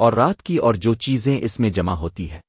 اور رات کی اور جو چیزیں اس میں جمع ہوتی ہے